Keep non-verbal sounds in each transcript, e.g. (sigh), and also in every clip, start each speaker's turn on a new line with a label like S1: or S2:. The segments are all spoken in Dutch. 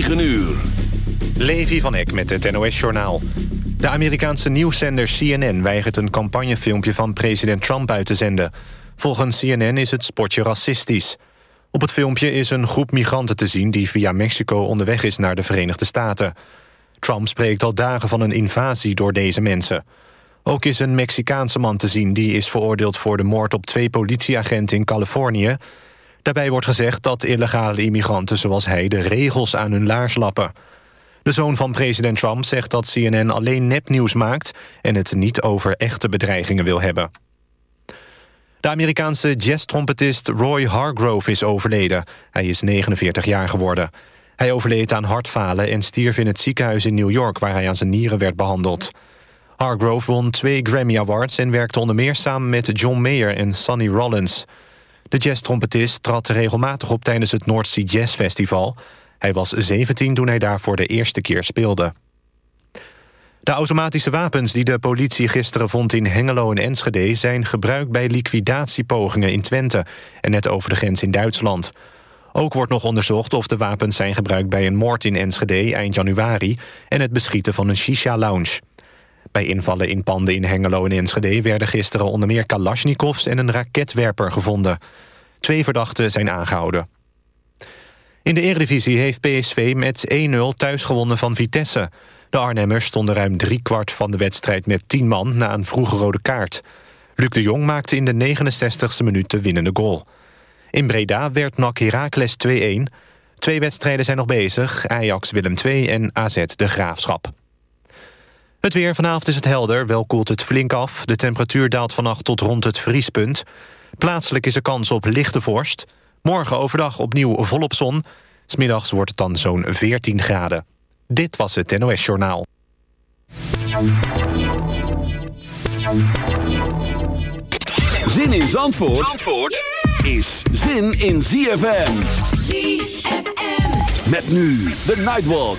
S1: 9 uur.
S2: Levi van Eck met het NOS-journaal. De Amerikaanse nieuwszender CNN weigert een campagnefilmpje van president Trump uit te zenden. Volgens CNN is het spotje racistisch. Op het filmpje is een groep migranten te zien... die via Mexico onderweg is naar de Verenigde Staten. Trump spreekt al dagen van een invasie door deze mensen. Ook is een Mexicaanse man te zien... die is veroordeeld voor de moord op twee politieagenten in Californië. Daarbij wordt gezegd dat illegale immigranten zoals hij... de regels aan hun laars lappen. De zoon van president Trump zegt dat CNN alleen nepnieuws maakt... en het niet over echte bedreigingen wil hebben. De Amerikaanse jazztrompetist Roy Hargrove is overleden. Hij is 49 jaar geworden. Hij overleed aan hartfalen en stierf in het ziekenhuis in New York... waar hij aan zijn nieren werd behandeld. Hargrove won twee Grammy Awards... en werkte onder meer samen met John Mayer en Sonny Rollins. De jazztrompetist trad regelmatig op tijdens het North Jazz Festival. Hij was 17 toen hij daar voor de eerste keer speelde. De automatische wapens die de politie gisteren vond in Hengelo en Enschede... zijn gebruikt bij liquidatiepogingen in Twente... en net over de grens in Duitsland. Ook wordt nog onderzocht of de wapens zijn gebruikt bij een moord in Enschede eind januari... en het beschieten van een shisha-lounge. Bij invallen in panden in Hengelo en Enschede... werden gisteren onder meer kalasjnikovs en een raketwerper gevonden. Twee verdachten zijn aangehouden. In de Eredivisie heeft PSV met 1-0 thuis gewonnen van Vitesse. De Arnhemmers stonden ruim driekwart van de wedstrijd met 10 man... na een vroege rode kaart. Luc de Jong maakte in de 69ste minuut de winnende goal. In Breda werd NAC Heracles 2-1. Twee wedstrijden zijn nog bezig. Ajax Willem II en AZ de Graafschap. Het weer. Vanavond is het helder, wel koelt het flink af. De temperatuur daalt vannacht tot rond het vriespunt. Plaatselijk is er kans op lichte vorst. Morgen overdag opnieuw volop zon. Smiddags wordt het dan zo'n 14 graden. Dit was het NOS Journaal.
S1: Zin in Zandvoort, Zandvoort is zin in ZFM.
S3: ZFM.
S1: Met nu de Nightwalk.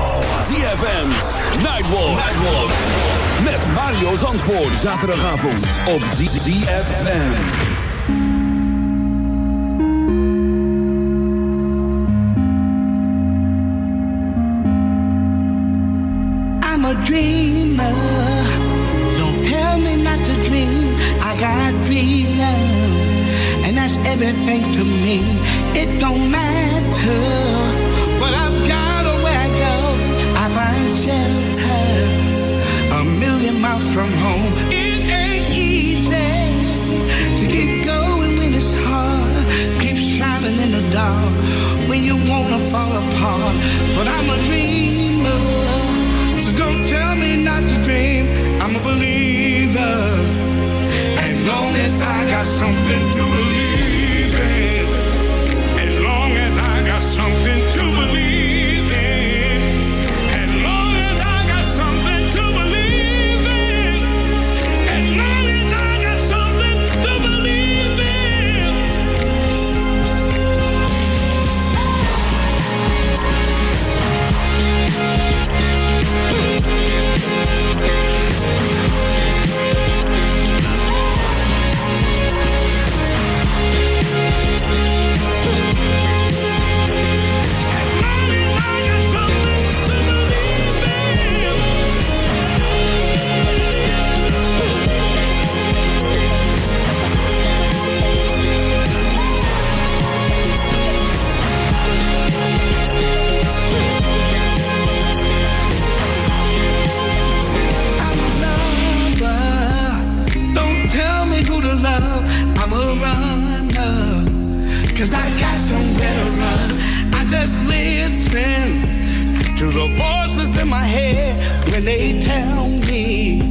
S1: CFM's Nightwalk. Nightwalk. Met Mario Zandvoort. Zaterdagavond op ZFM.
S4: I'm a dreamer. Don't tell me not to dream. I got freedom, and that's everything to me. It don't matter from home. It ain't easy to keep going when it's hard. Keep shining in the dark when you wanna fall apart. But I'm a dreamer. So don't tell me not to dream. I'm a believer. As long as I got something to when they tell me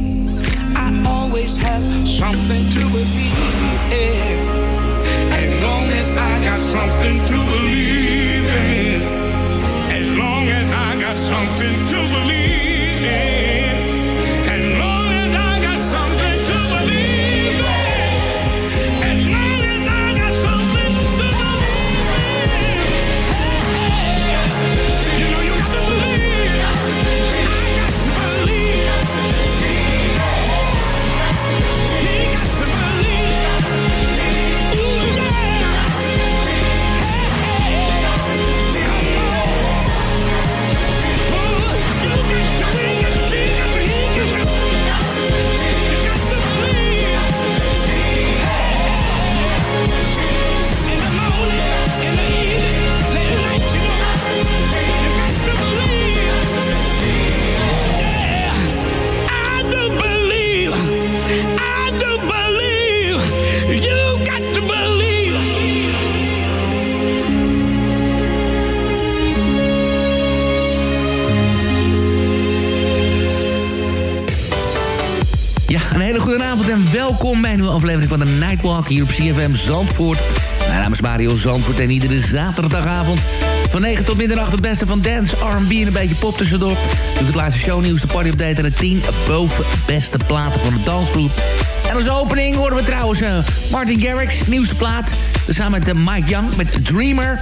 S4: I always have something to believe
S3: hier op CFM Zandvoort. Mijn naam is Mario Zandvoort en iedere zaterdagavond van 9 tot middernacht het beste van dance, R&B en een beetje pop tussendoor. Doe het laatste shownieuws, de party-update en de 10 boven beste platen van de dansgroep. En als opening horen we trouwens uh, Martin Garrix, nieuwste plaat. Samen met uh, Mike Young, met Dreamer.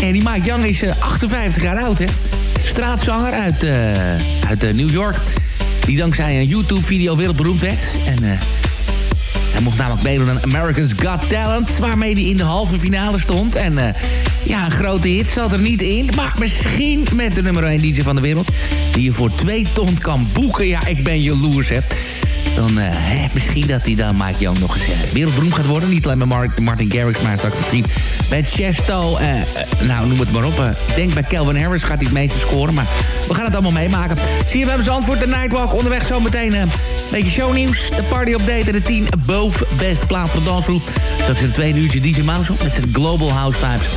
S3: En die Mike Young is uh, 58 jaar oud, hè. Straatzanger uit, uit New York. Die dankzij een YouTube-video wereldberoemd werd. En hij mocht namelijk meedoen aan America's Got Talent... waarmee hij in de halve finale stond. En uh, ja, een grote hit zat er niet in. Maar misschien met de nummer 1 DJ van de wereld... die je voor twee ton kan boeken. Ja, ik ben jaloers, hè dan uh, hè, misschien dat hij dan Mike Young nog eens uh, wereldberoemd gaat worden. Niet alleen met Martin Garrix, maar straks misschien bij Chesto. Uh, nou, noem het maar op. ik denk bij Calvin Harris gaat hij het meeste scoren. Maar we gaan het allemaal meemaken. Zie je, we hebben antwoord de Nightwalk. Onderweg zometeen een beetje shownieuws. De party update en de 10 boven best plaats voor de dansgroep. Straks in het tweede uurtje DJ Mouse met zijn Global House Vibes.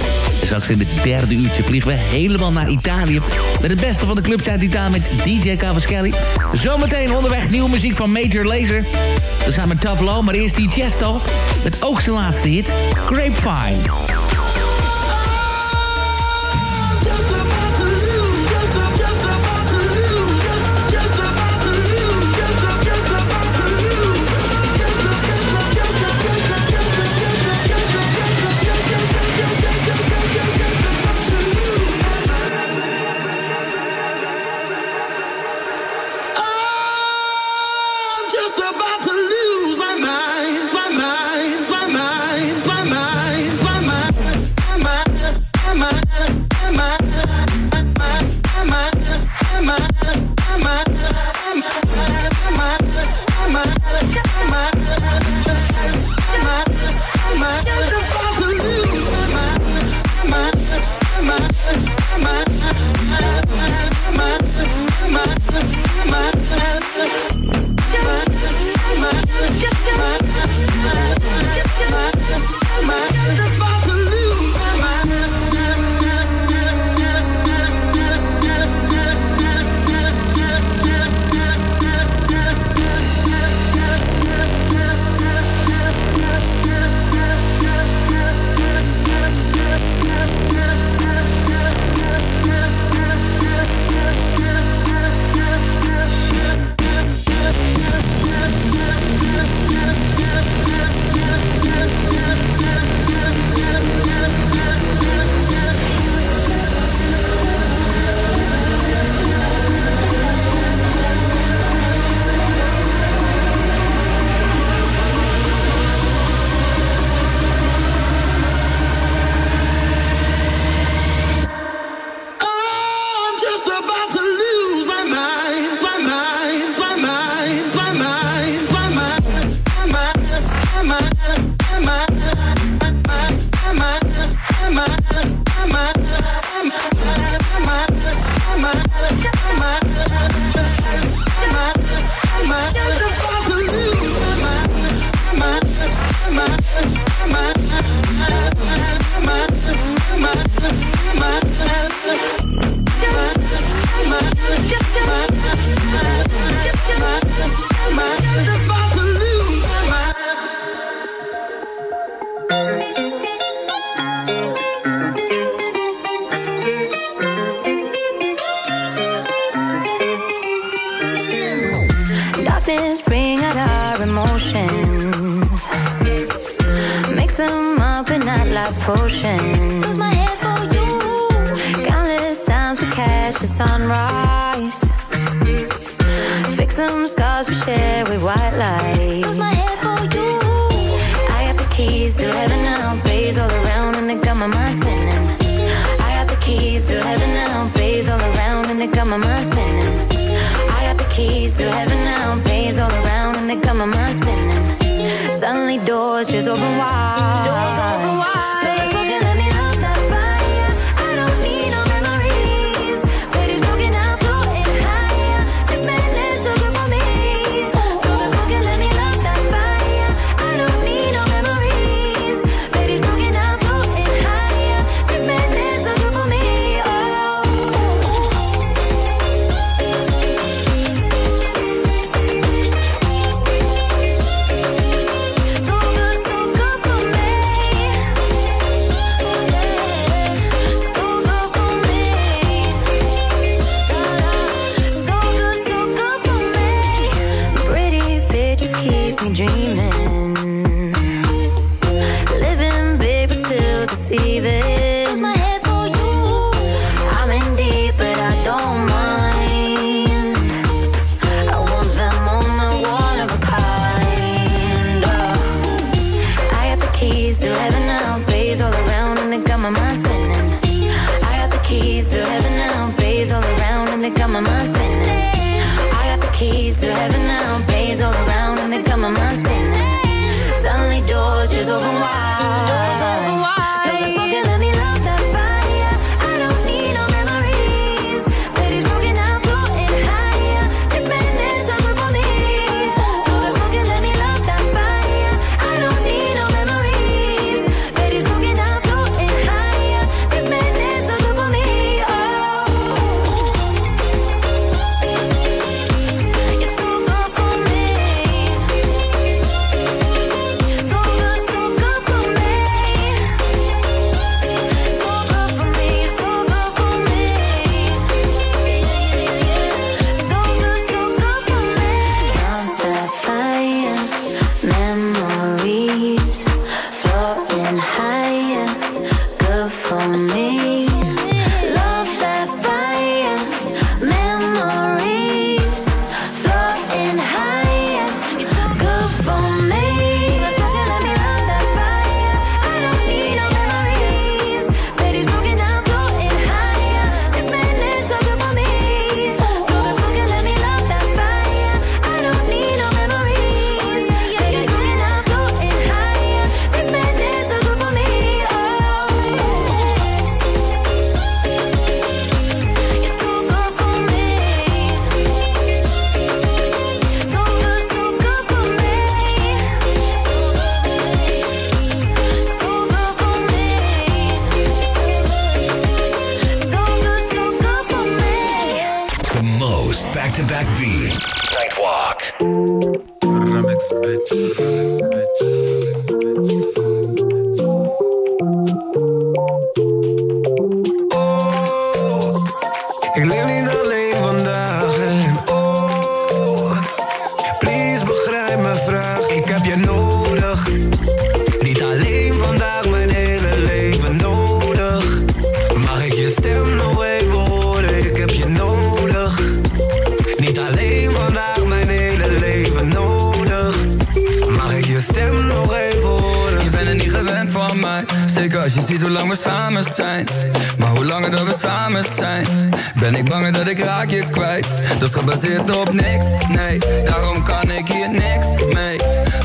S3: En straks in het derde uurtje vliegen we helemaal naar Italië. Met het beste van de clubs uit Italië met DJ Cavaschelli. Zometeen onderweg nieuwe muziek van Major Lazer. We samen met Low, maar eerst die Chesto. Met ook zijn laatste hit, Grapevine. my mind spinning. Suddenly doors just open wide.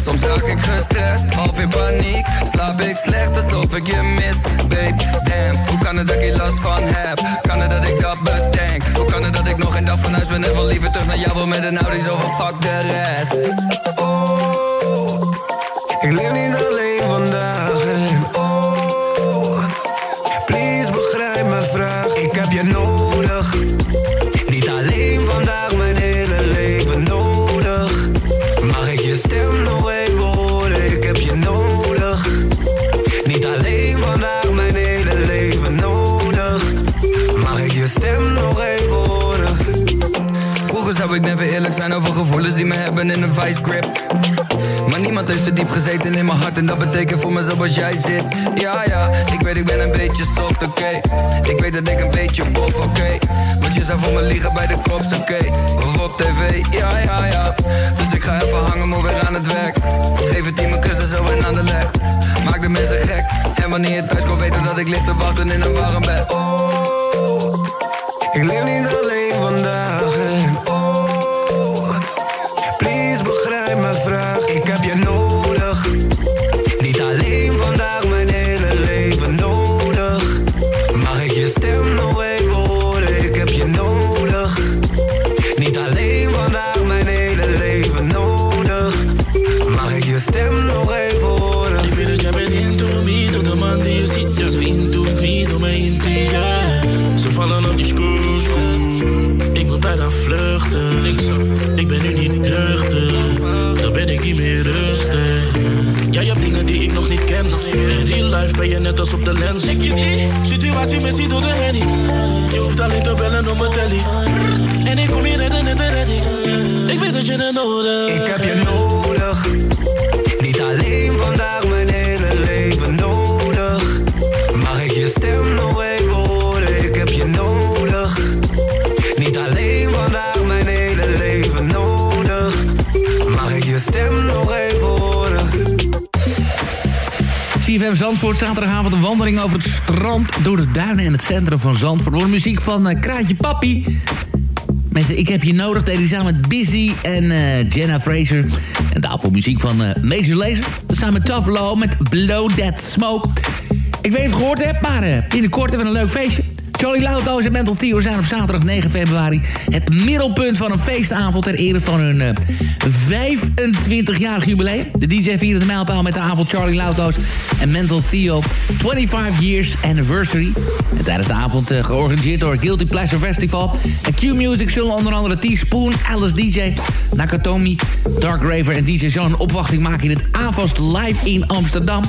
S5: Soms raak ik gestrest, half in paniek Slaap ik slecht alsof ik
S6: je mis, babe Damn, hoe kan het dat ik last van heb? Kan het dat ik dat bedenk? Hoe kan het dat ik nog een dag van huis
S5: ben en wel liever terug naar jou wil met een Audi zo van fuck de rest?
S6: Oh,
S5: ik leef niet alleen vandaag oh, please begrijp mijn vraag Ik heb je nodig gevoelens die me hebben in een vice grip. Maar niemand heeft zo diep gezeten in mijn hart En dat betekent voor me zoals jij zit. Ja, ja, ik weet ik ben een beetje soft, oké. Ik weet dat ik een beetje bof, oké. Want je zou voor me liegen bij de kops, oké. Of op tv, ja, ja, ja. Dus ik ga even hangen, maar weer aan het werk. Geef het team mijn kussen zo en aan de leg. Maak de mensen gek. En wanneer je thuis komt weten dat ik lig te wachten in een warm bed.
S6: Oh, ik leef niet alleen
S7: als op de lens. Ik je niet, situatie missie door de handy. Je hoeft alleen te bellen om mijn telly. En ik kom hier redden net de redding. Ik weet dat je het nodig
S6: Ik heb je nodig.
S3: CFM Zandvoort. Zaterdagavond een wandeling over het strand... door de duinen en het centrum van Zandvoort. Door muziek van uh, Kraantje Papi. Met Ik heb je nodig deden samen met Busy en uh, Jenna Fraser. En daarvoor muziek van uh, Major Lazer. Samen met Tough Low met Blow That Smoke. Ik weet of je het gehoord hebt, maar binnenkort hebben we een leuk feestje. Charlie Louddoos en Mental Theo zijn op zaterdag 9 februari... het middelpunt van een feestavond ter ere van hun uh, 25-jarig jubileum. De DJ vierde de mijlpaal met de avond Charlie Louddoos en Mental Theo 25 Years Anniversary. En tijdens de avond uh, georganiseerd door Guilty Pleasure Festival. En Q-Music zullen onder andere T-Spoon, Alice DJ, Nakatomi, Dark Raver en DJ Jean een opwachting maken in het AVAS Live in Amsterdam.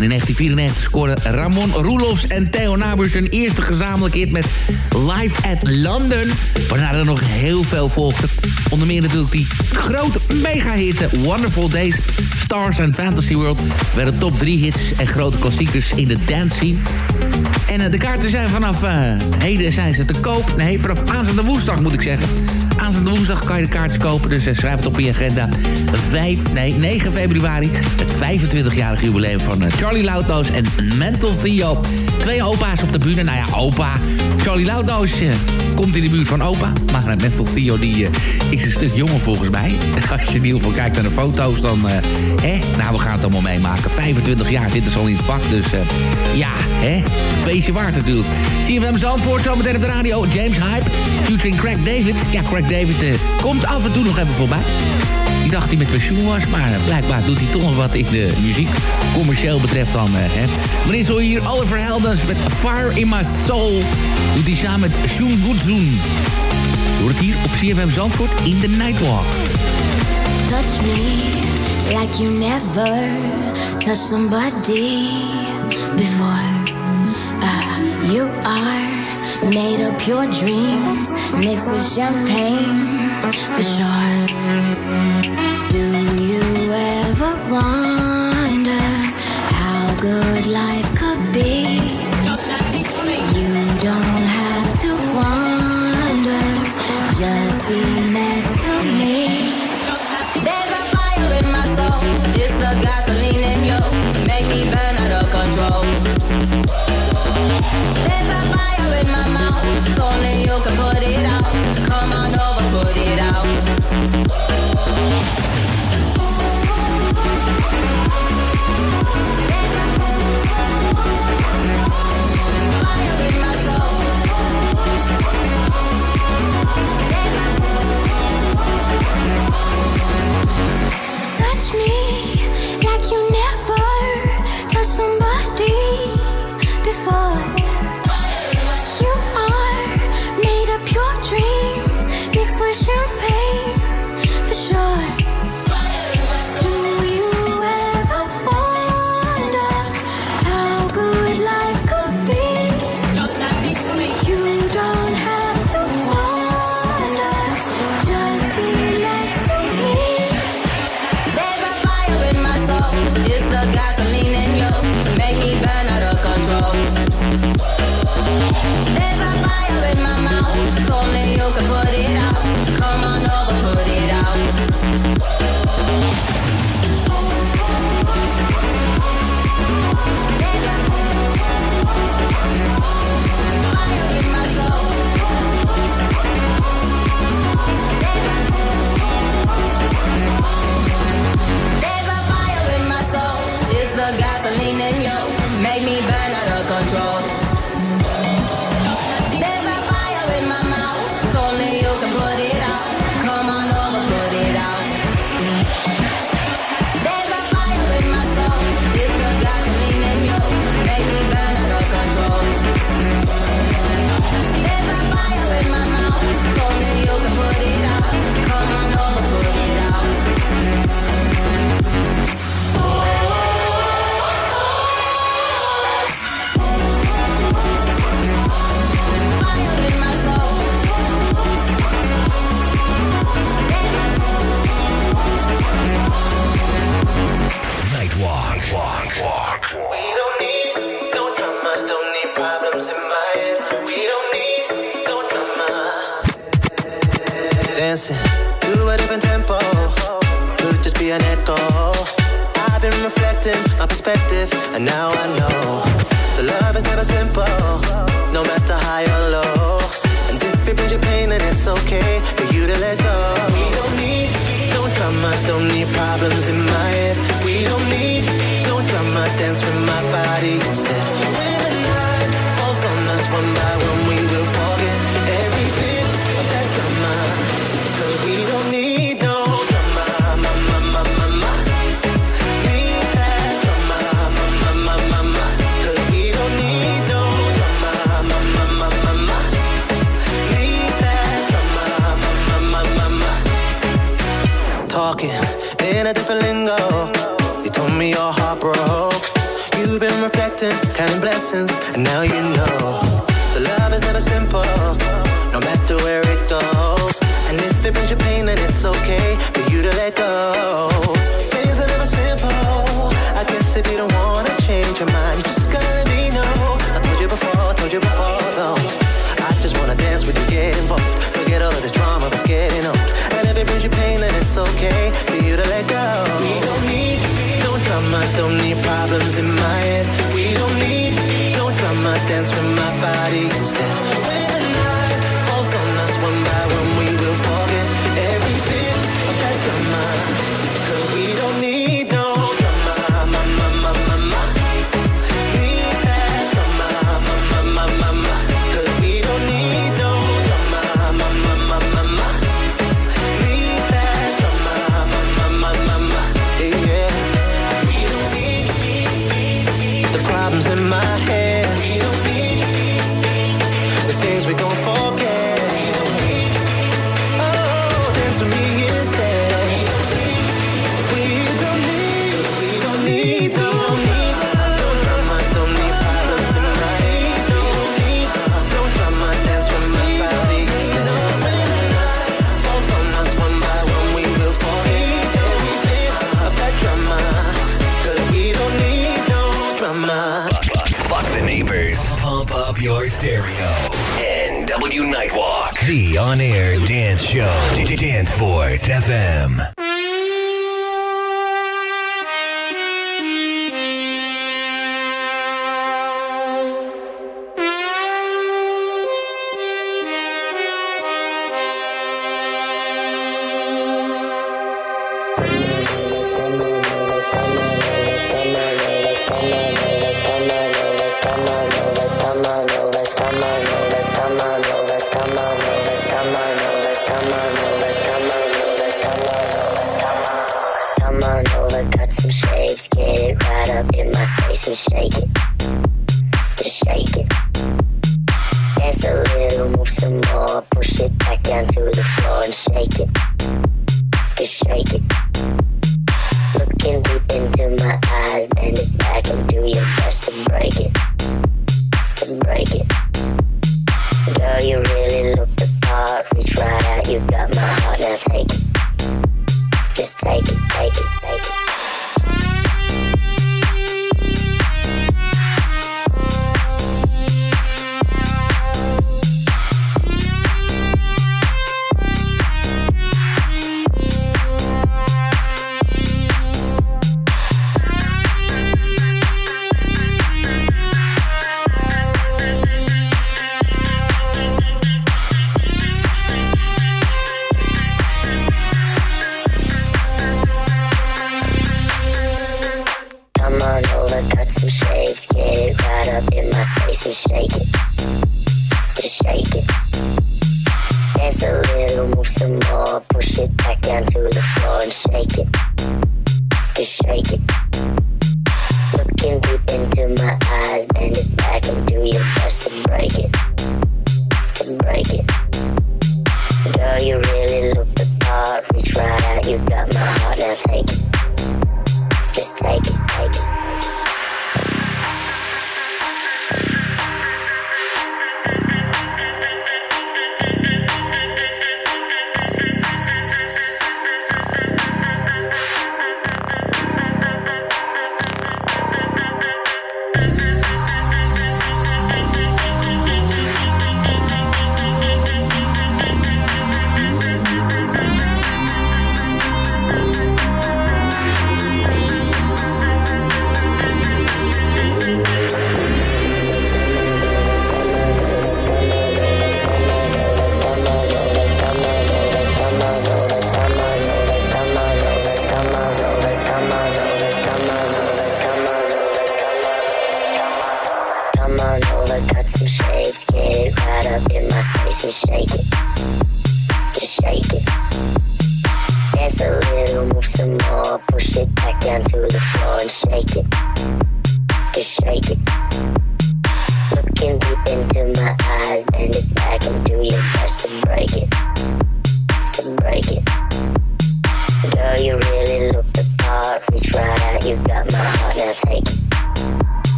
S3: En in 1994 scoorden Ramon Roelofs en Theo Nabers hun eerste gezamenlijke hit met Live at London. Waarna er nog heel veel volgde. Onder meer natuurlijk die grote mega-hit Wonderful Days, Stars and Fantasy World... werden top 3 hits en grote klassiekers in de dance scene. En uh, de kaarten zijn vanaf uh, heden zijn ze te koop. Nee, vanaf aanstaande woensdag moet ik zeggen. Aanstaande woensdag kan je de kaartjes kopen. Dus uh, schrijf het op je agenda. 5, nee, 9 februari. Het 25-jarig jubileum van Charlie Lauto's en Mental Theo. Twee opa's op de bühne. Nou ja, opa. Charlie Lauto's komt in de buurt van opa. Maar Mental Theo die, is een stuk jonger volgens mij. (laughs) Als je in ieder geval kijkt naar de foto's, dan... hè, nou, we gaan het allemaal meemaken. 25 jaar zitten ze al in het vak. Dus ja, hè feestje waard natuurlijk. CFM Zandvoort, zometeen op de radio. James Hype, featuring Craig David. Ja, Craig David komt af en toe nog even voorbij. Ik dacht hij met pensioen was, maar blijkbaar doet hij toch nog wat in de muziek. Commercieel betreft dan, uh, hè. Maar is hier Oliver Heldens met Fire in My Soul. Doet hij samen met Shun Goodzoon. Doe het hier op CFM Zandvoort in the Nightwalk.
S8: Touch me like you never touched somebody before. You are made of pure dreams, mixed with champagne, for sure. Ever wonder how good life could be? You don't have to wonder, just be your problems in my head. We don't need no drama, dance with my body instead. a different lingo. You told me your heart broke. You've been reflecting, counting blessings, and now you know. The love is never simple, no matter where it goes. And if it brings you pain, then it's okay bodies
S9: stereo. NW Nightwalk. The on air dance show. Dance Fort FM.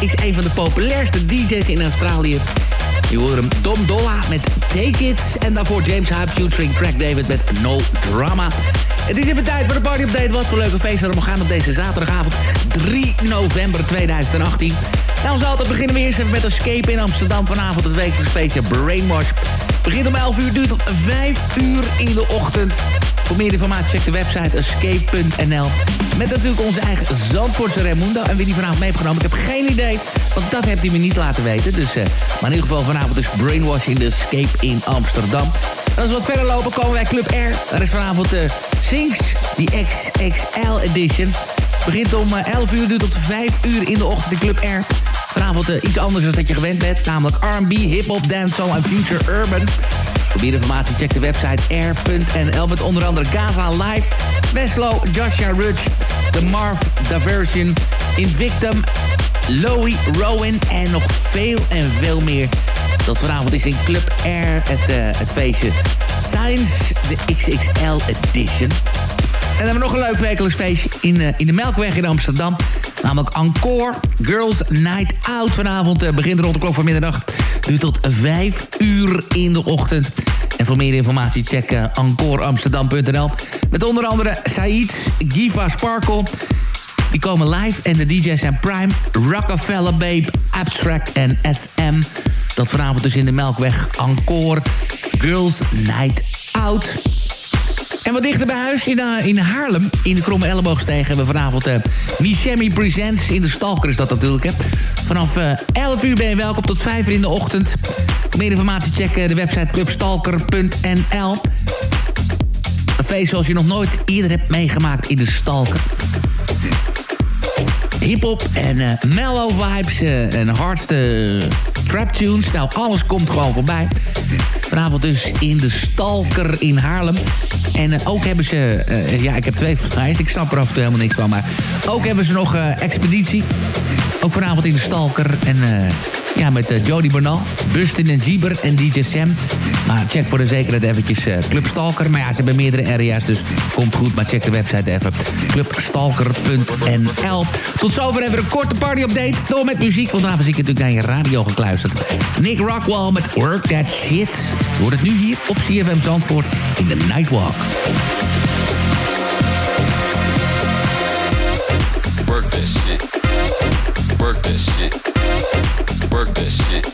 S3: Is een van de populairste DJ's in Australië. Je hoort hem Dom Dolla met Take It. En daarvoor James Hype featuring Craig David met No Drama. Het is even tijd voor de party update. Wat voor leuke feesten we gaan op deze zaterdagavond 3 november 2018. Nou, we altijd beginnen we eerst even met Escape in Amsterdam. Vanavond het wekelijks feestje Brainwash. Begint om 11 uur, duurt tot 5 uur in de ochtend. Voor meer informatie check de website escape.nl. Met natuurlijk onze eigen Zandvoortse Raimundo. En wie die vanavond mee heeft genomen, ik heb geen idee. Want dat heeft hij me niet laten weten. Dus, uh, maar in ieder geval vanavond is Brainwashing the Escape in Amsterdam. En als we wat verder lopen komen wij Club R. Daar is vanavond de uh, Sinks, die XXL edition. Begint om 11 eh, uur, duurt tot 5 uur in de ochtend in Club R. Vanavond iets anders dan dat je gewend bent. Namelijk R&B, hip-hop, dancehall en future urban. Voor meer informatie check de website air.nl met onder andere Gaza Live, Weslo, Joshua Rudge, The Marv Diversion, Invictum, Loey, Rowan en nog veel en veel meer. Dat vanavond is in Club Air het, uh, het feestje Science, de XXL Edition. En dan hebben we nog een leuk wekelijks feestje in, uh, in de Melkweg in Amsterdam. Namelijk Encore Girls Night Out. Vanavond uh, begint rond de klok van middernacht. Duurt tot 5 uur in de ochtend. En voor meer informatie check uh, encoreamsterdam.nl. Met onder andere Said, Giva Sparkle. Die komen live en de DJ's zijn Prime, Rockefeller Babe, Abstract en SM. Dat vanavond dus in de Melkweg Encore Girls Night Out. En wat dichter bij huis in, uh, in Haarlem, in de Kromme Elleboogsteeg... hebben we vanavond uh, Michemi Presents in de Stalker is dat natuurlijk. Hè. Vanaf uh, 11 uur ben je welkom tot 5 uur in de ochtend. Meer informatie check de website clubstalker.nl. Een feest zoals je nog nooit eerder hebt meegemaakt in de Stalker. Hip-hop en mellow vibes en hardste trap tunes. Nou, alles komt gewoon voorbij. Vanavond dus in de Stalker in Haarlem. En uh, ook hebben ze... Uh, ja, ik heb twee vragen. Ik snap er af en toe helemaal niks van. Maar ook hebben ze nog Expeditie. Ook vanavond in de Stalker. En ja, met uh, Jody Bernal, Bustin en en DJ Sam. Maar check voor de zekerheid eventjes uh, Club Stalker. Maar ja, ze hebben meerdere areas, dus komt goed. Maar check de website even. clubstalker.nl Tot zover even een korte party-update. Door met muziek, want daarvoor zie ik natuurlijk naar je radio gekluisterd. Nick Rockwell met Work That Shit. Hoort het nu hier op CFM Zandvoort in de Nightwalk.
S10: Work that shit. Work that shit. Work that shit.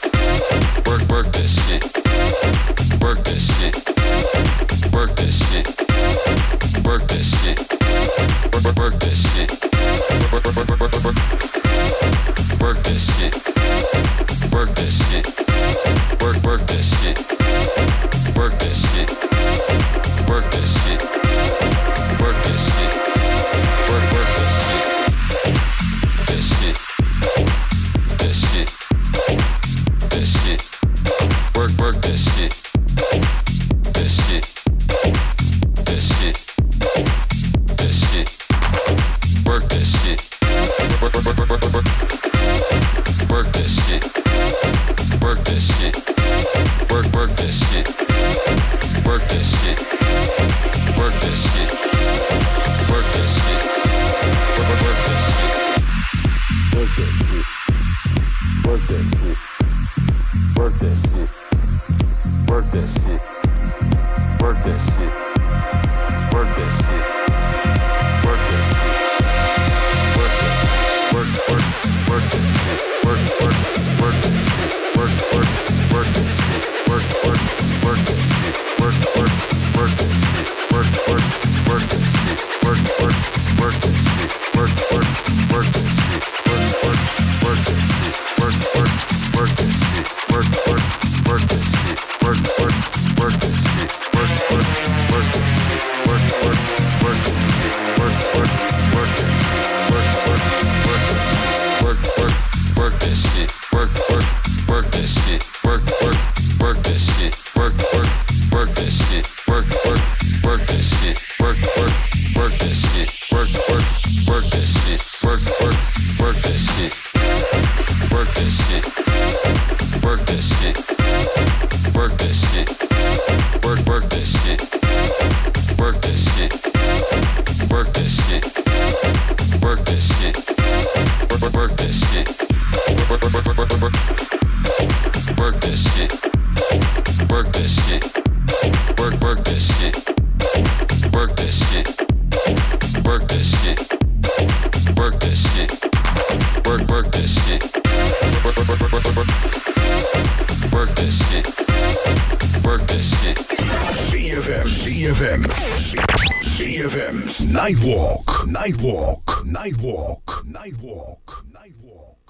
S10: work that shit.
S7: Work that shit. Work, work that shit. Work that shit. Work that shit. Work that shit. Work,
S11: work that shit. Work, work, work, work, work. Work that shit. Work that shit. CFM, CFM, CFM's Nightwalk, Nightwalk, Nightwalk, Nightwalk, Nightwalk.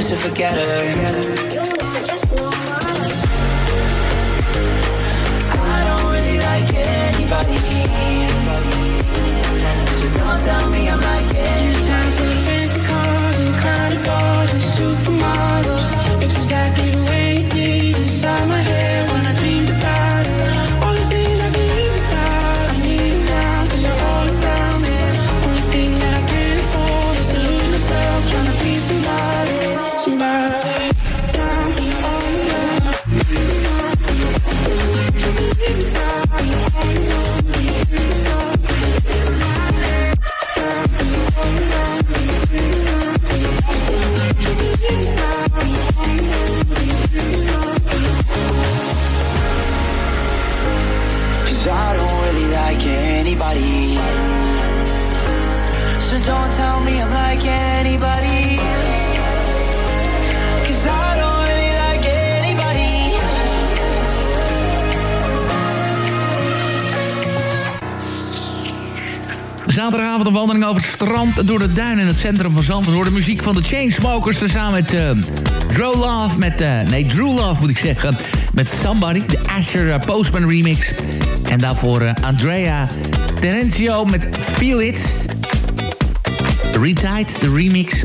S11: wants to forget her. Anybody. So don't tell me I'm like anybody. I don't like anybody.
S3: Zaterdagavond een wandeling over het strand door de duinen in het centrum van Zandvoort. De muziek van de Chainsmokers samen met uh, Drew Love, met, uh, nee Drew Love moet ik zeggen, met Somebody, de Asher uh, Postman remix. En daarvoor uh, Andrea Terencio met Feel It, Retied, de remix.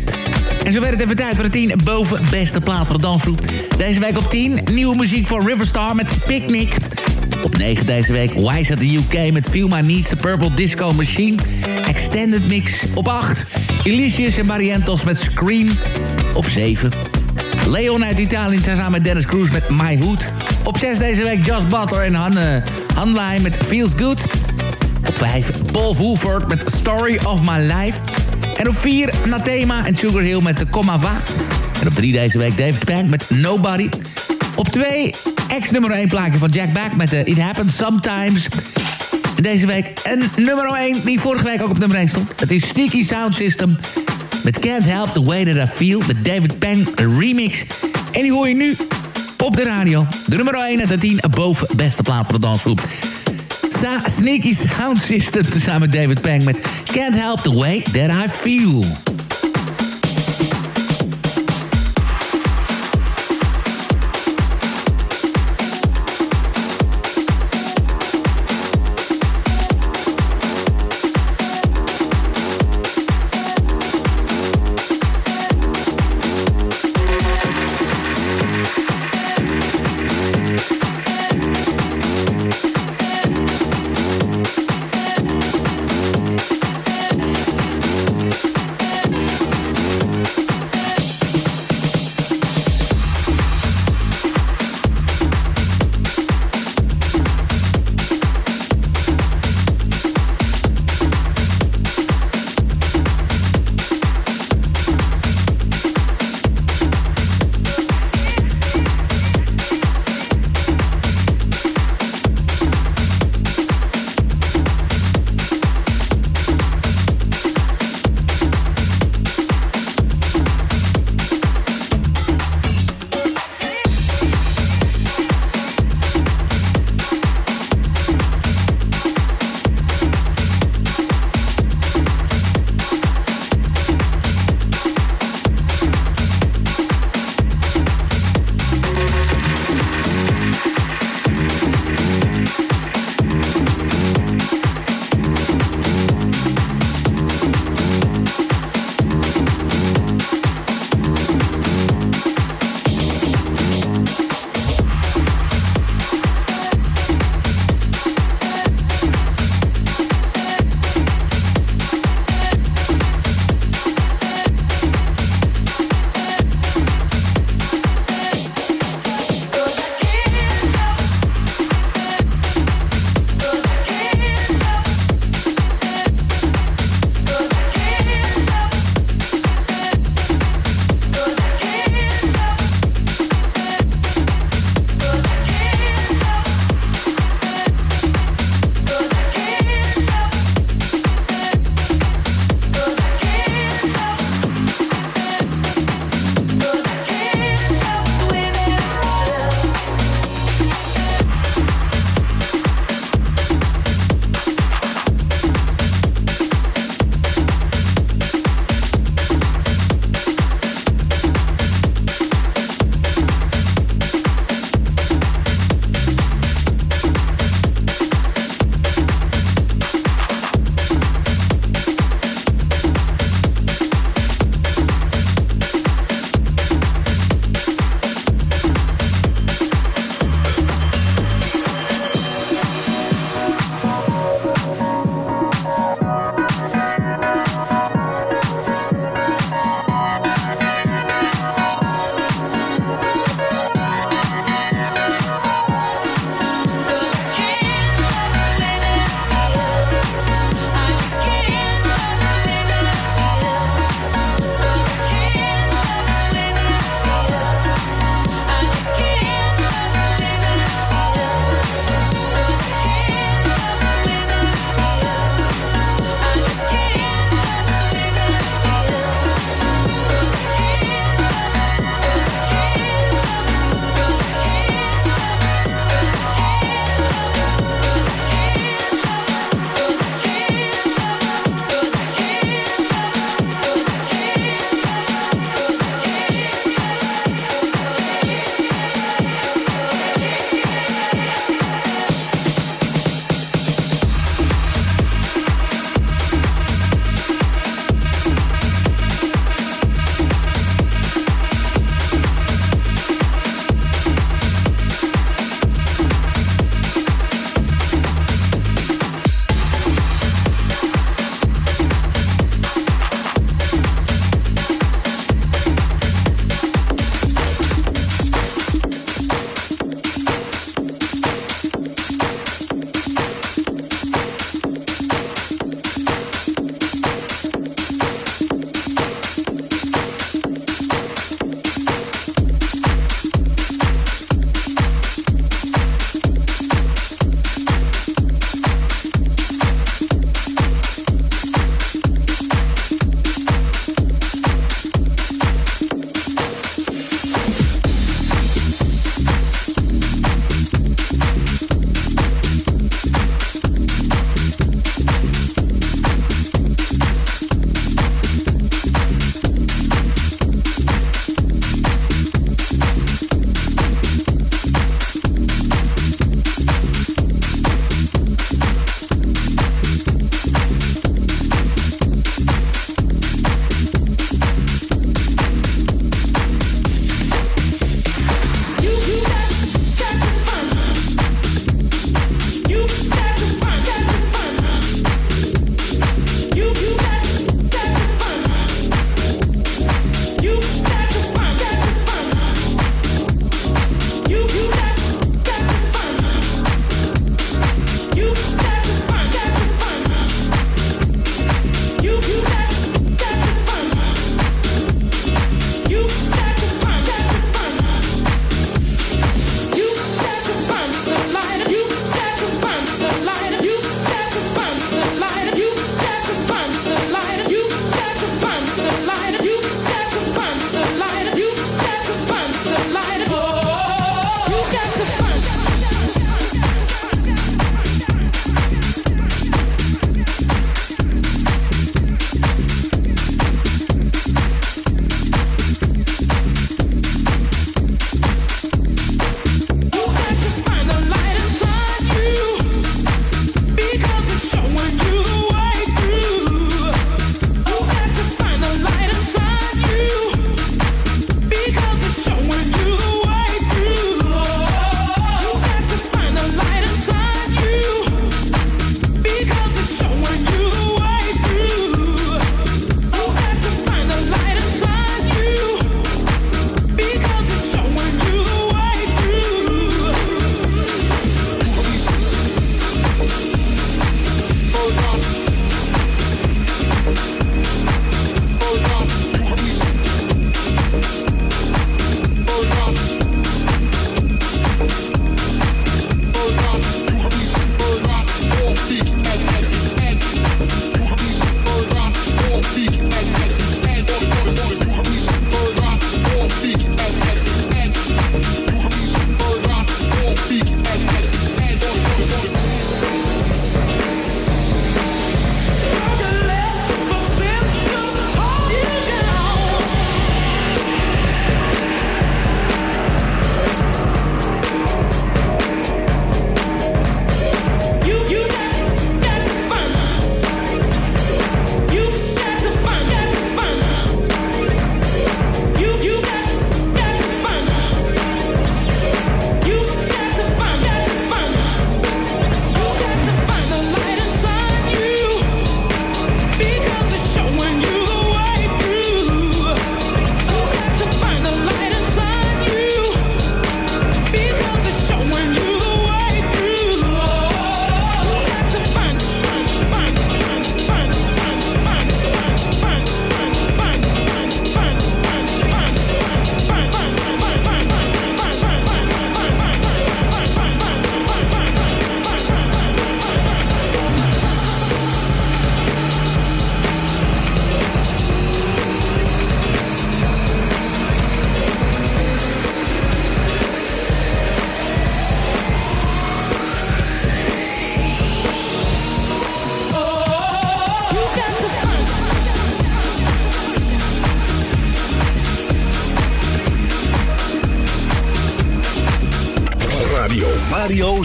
S3: En zo werd het even tijd voor de 10 boven beste plaat voor de dansgroep. Deze week op 10, nieuwe muziek voor Riverstar met Picnic. Op 9 deze week Wise at the UK met Feel My Needs, The Purple Disco Machine. Extended Mix. Op 8 Elicious en Marientos met Scream. Op 7 Leon uit Italië samen met Dennis Cruz met My Hood. Op 6 deze week Josh Butler en Han, uh, Hanlai met Feels Good. Op 5 Paul Woolford met Story of My Life. En op 4 Nathema en Sugar Hill met de Comma Va. En op 3 deze week David Bank met Nobody. Op 2 ex-nummer 1 plaatje van Jack Back met uh, It Happens Sometimes. Deze week een nummer 1 die vorige week ook op nummer 1 stond. Het is Sneaky Sound System met Can't Help The Way That I Feel. De David Pang remix. En die hoor je nu op de radio. De nummer 1 en de 10 boven beste plaat van de dansgroep. Sa Sneaky Sound System samen met David Pang met Can't Help The Way That I Feel.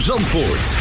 S12: Zandvoort.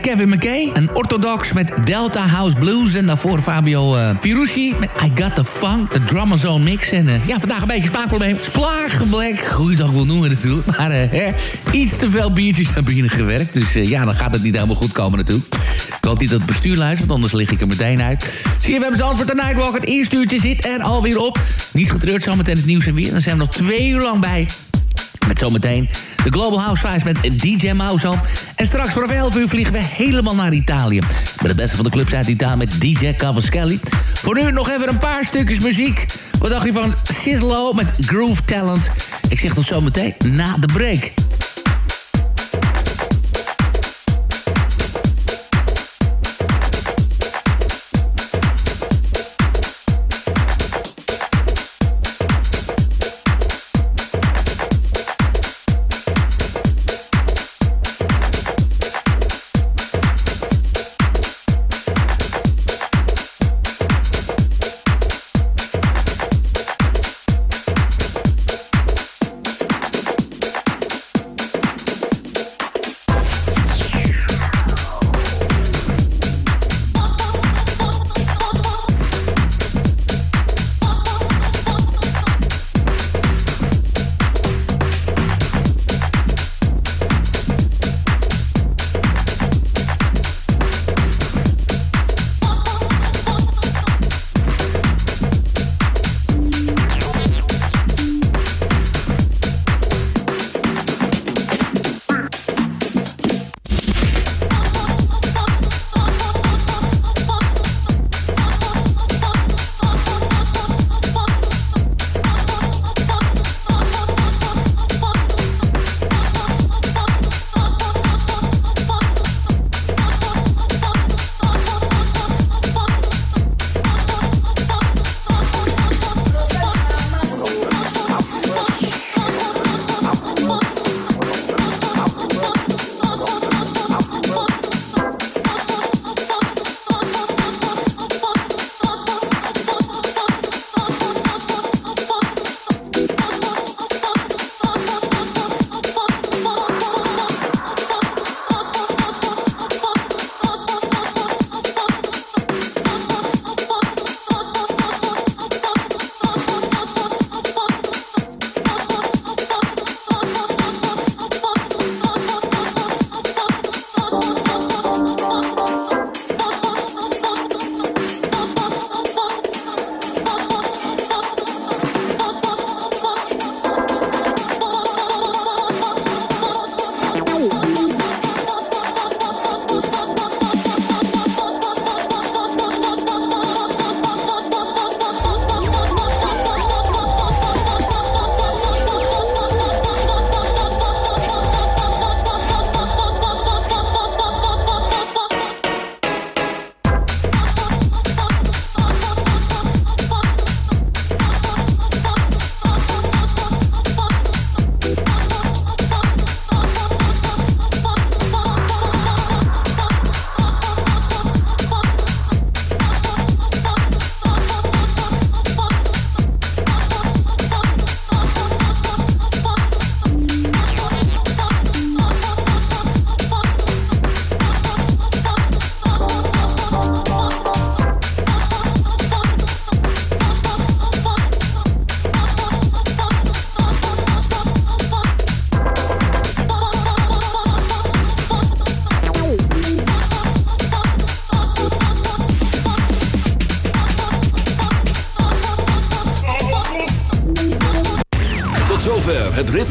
S3: Kevin McKay. Een orthodox met Delta House Blues. En daarvoor Fabio uh, met I Got The Funk. De Drummer Zone Mix. En uh, ja, vandaag een beetje spraakprobleem. Splaaggeblek, hoe je dat wil noemen natuurlijk. Maar uh, iets te veel biertjes naar binnen gewerkt. Dus ja, dan gaat het niet helemaal goed komen natuurlijk. Ik hoop niet dat het bestuur luistert, anders lig ik er meteen uit. Zie je, we hebben voor de Nightwalk. Het eerste uurtje zit er alweer op. Niet getreurd, zometeen het nieuws en weer. Dan zijn we nog twee uur lang bij. Met zometeen de Global House Vibes met DJ Mauso. En straks vanaf 11 uur vliegen we helemaal naar Italië. Met het beste van de clubs uit Italië met DJ Cavaschelli. Voor nu nog even een paar stukjes muziek. Wat dacht je van Sizzlo met Groove Talent? Ik zeg tot zometeen na de break.